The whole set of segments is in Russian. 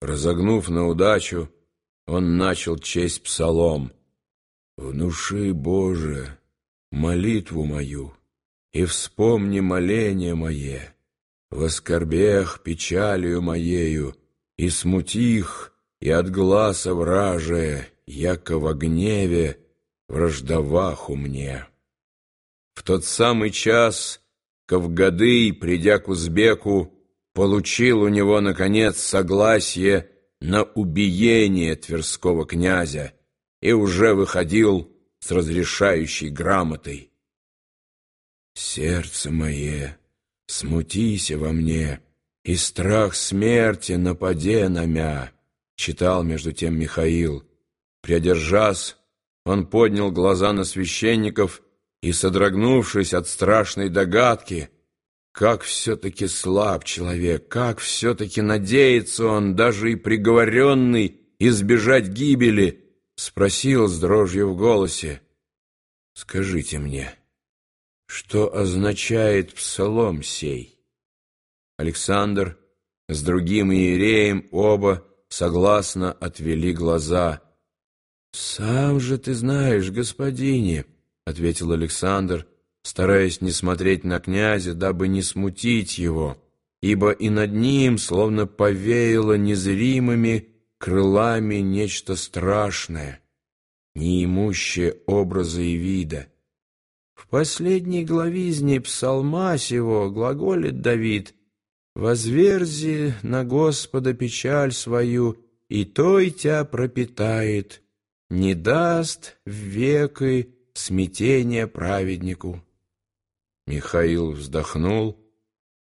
Разогнув на удачу, он начал честь псалом. «Внуши, Боже, молитву мою, и вспомни моление мое, в оскорбех печалью моею, и смутих, и от глаза вражия, яко во гневе, враждоваху мне». В тот самый час Кавгадый, придя к узбеку, получил у него, наконец, согласие на убиение Тверского князя и уже выходил с разрешающей грамотой. «Сердце мое, смутися во мне, и страх смерти нападе на мя», читал между тем Михаил. Придержась, он поднял глаза на священников и, содрогнувшись от страшной догадки, как все-таки слаб человек, как все-таки надеется он, даже и приговоренный, избежать гибели, спросил с дрожью в голосе. «Скажите мне, что означает псалом сей?» Александр с другим иереем оба согласно отвели глаза. «Сам же ты знаешь, господине», — ответил Александр, — стараясь не смотреть на князя, дабы не смутить его, ибо и над ним словно повеяло незримыми крылами нечто страшное, неимущее образа и вида. В последней главизне псалма сего глаголит Давид «Возверзи на Господа печаль свою, и той тебя пропитает, не даст в веки смятения праведнику». Михаил вздохнул,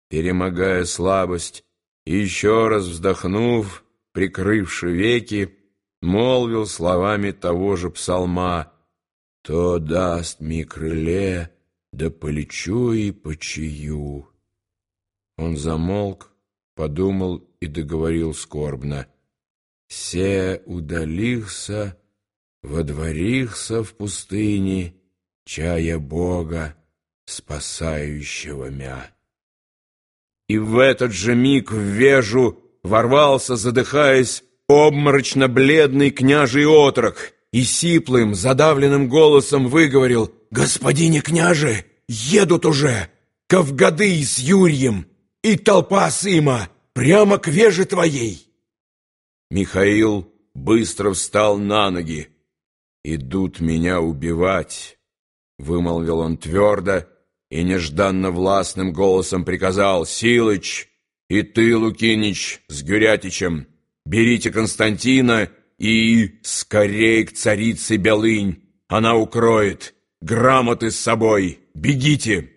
перемогая слабость, и еще раз вздохнув, прикрывши веки, молвил словами того же псалма «То даст ми крыле, да полечу и почию». Он замолк, подумал и договорил скорбно «Се удалихся, водворихся в пустыне, чая Бога, спасающего мя. И в этот же миг в вежу ворвался, задыхаясь, обморочно-бледный княжий отрок и сиплым, задавленным голосом выговорил «Господине княже, едут уже! Кавгады с Юрьем и толпа Сыма прямо к веже твоей!» Михаил быстро встал на ноги. «Идут меня убивать», — вымолвил он твердо, — и нежданно властным голосом приказал «Силыч, и ты, Лукинич, с Гюрятичем, берите Константина и скорей к царице Белынь, она укроет, грамоты с собой, бегите!»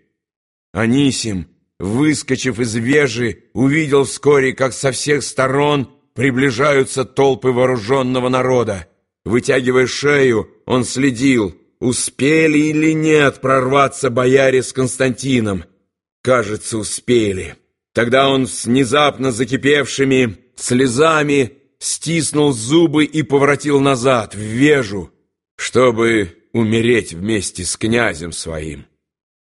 Анисим, выскочив из вежи, увидел вскоре, как со всех сторон приближаются толпы вооруженного народа. Вытягивая шею, он следил, Успели или нет прорваться бояре с Константином? Кажется, успели. Тогда он с внезапно закипевшими слезами стиснул зубы и поворотил назад, в вежу, чтобы умереть вместе с князем своим.